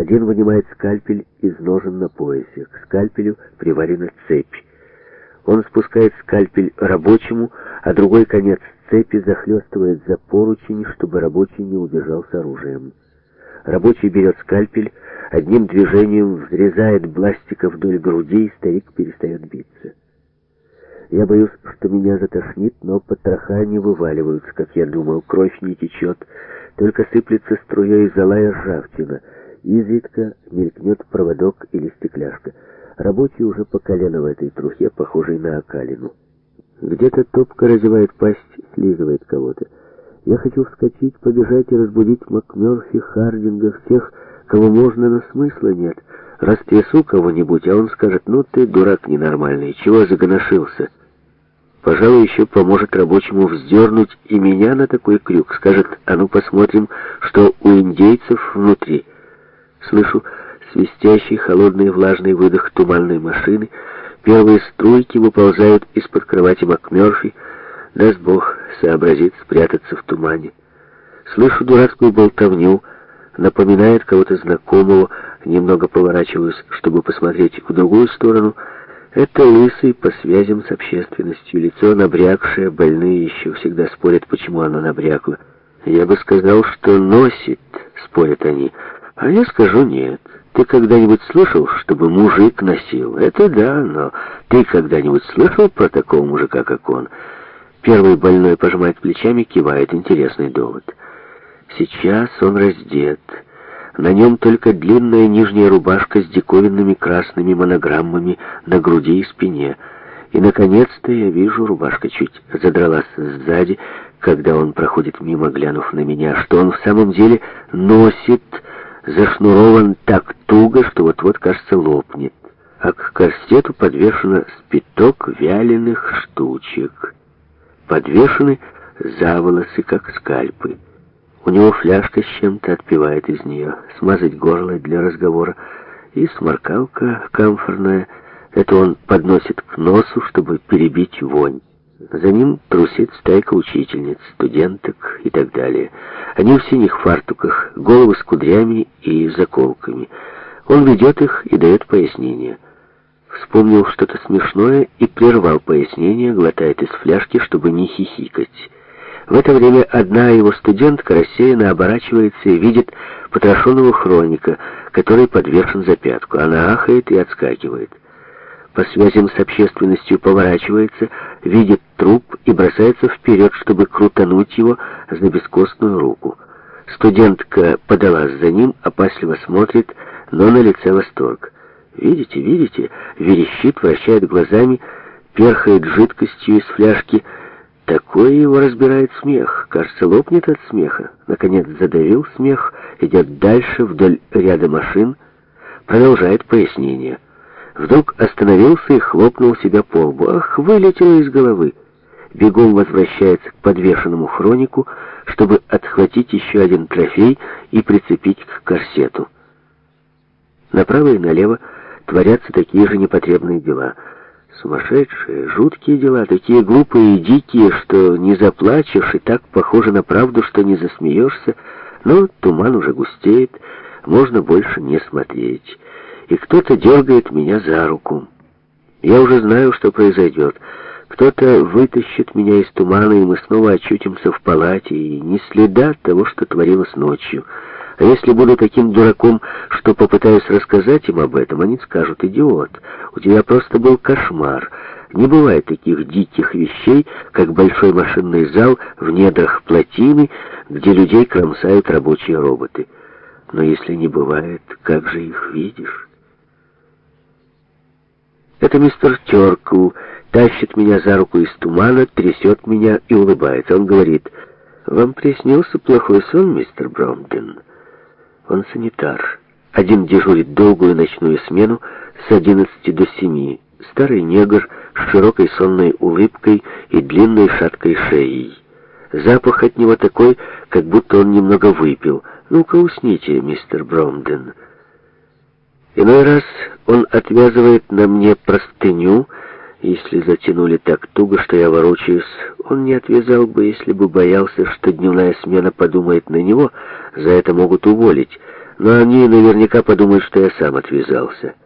Один вынимает скальпель из ножен на поясе. К скальпелю приварена цепь. Он спускает скальпель рабочему, а другой конец цепи захлестывает за поручень, чтобы рабочий не убежал с оружием. Рабочий берет скальпель, одним движением взрезает бластика вдоль груди, и старик перестает биться. Я боюсь, что меня затошнит, но потроха не вываливаются, как я думал, кровь не течет, только сыплется струей зола золая ржавчина — изредка мелькнет проводок или стекляшка. Рабочий уже по колено в этой трухе, похожей на окалину. Где-то топка разевает пасть, слизывает кого-то. Я хочу вскочить, побежать и разбудить МакМерфи, Хардинга, всех, кого можно, но смысла нет. Растрясу кого-нибудь, а он скажет, ну ты, дурак ненормальный, чего загоношился? Пожалуй, еще поможет рабочему вздернуть и меня на такой крюк. Скажет, а ну посмотрим, что у индейцев внутри. Слышу свистящий, холодный, влажный выдох туманной машины. Первые струйки выползают из-под кровати МакМёрфи. Даст Бог сообразит спрятаться в тумане. Слышу дурацкую болтовню, напоминает кого-то знакомого. Немного поворачиваюсь, чтобы посмотреть в другую сторону. Это лысый по связям с общественностью. Лицо набрякшее, больные еще всегда спорят, почему оно набрякло. Я бы сказал, что носит, спорят они, — а я скажу нет. Ты когда-нибудь слышал, чтобы мужик носил? Это да, но ты когда-нибудь слышал про такого мужика, как он? Первый больной пожимает плечами, кивает. Интересный довод. Сейчас он раздет. На нем только длинная нижняя рубашка с диковинными красными монограммами на груди и спине. И, наконец-то, я вижу, рубашка чуть задралась сзади, когда он проходит мимо, глянув на меня, что он в самом деле носит зашнурован так туго, что вот-вот, кажется, лопнет, а к корсету подвешено спиток вяленых штучек. Подвешены заволосы, как скальпы. У него фляжка с чем-то отпивает из нее, смазать горло для разговора, и сморкалка камфорная, это он подносит к носу, чтобы перебить вонь. За ним трусит стайка учительниц, студенток и так далее. Они в синих фартуках, головы с кудрями и заколками. Он ведет их и дает пояснение. Вспомнил что-то смешное и прервал пояснение, глотает из фляжки, чтобы не хихикать. В это время одна его студентка рассеянно оборачивается и видит потрошенного хроника, который подвешен за пятку. Она ахает и отскакивает. По связям с общественностью поворачивается, видит труп и бросается вперед, чтобы крутануть его за бескостную руку. Студентка подалась за ним, опасливо смотрит, но на лице восторг. «Видите, видите?» — верещит, вращает глазами, перхает жидкостью из фляжки. Такое его разбирает смех. Кажется, лопнет от смеха. Наконец задавил смех, идет дальше вдоль ряда машин, продолжает пояснение — Вдруг остановился и хлопнул себя по лбу. Ах, вылетело из головы. Бегом возвращается к подвешенному хронику, чтобы отхватить еще один трофей и прицепить к корсету. Направо и налево творятся такие же непотребные дела. Сумасшедшие, жуткие дела, такие глупые и дикие, что не заплачешь, и так похоже на правду, что не засмеешься. Но туман уже густеет, можно больше не смотреть и кто-то дергает меня за руку. Я уже знаю, что произойдет. Кто-то вытащит меня из тумана, и мы снова очутимся в палате, и не следа того, что творилось ночью. А если буду таким дураком, что попытаюсь рассказать им об этом, они скажут, идиот, у тебя просто был кошмар. Не бывает таких диких вещей, как большой машинный зал в недрах плотины, где людей кромсают рабочие роботы. Но если не бывает, как же их видишь? Это мистер Теркл тащит меня за руку из тумана, трясет меня и улыбается. Он говорит, «Вам приснился плохой сон, мистер Бромден?» Он санитар. Один дежурит долгую ночную смену с 11 до 7. Старый негр с широкой сонной улыбкой и длинной шаткой шеей. Запах от него такой, как будто он немного выпил. «Ну-ка усните, мистер Бромден». Иной раз он отвязывает на мне простыню, если затянули так туго, что я ворочаюсь. Он не отвязал бы, если бы боялся, что дневная смена подумает на него, за это могут уволить. Но они наверняка подумают, что я сам отвязался.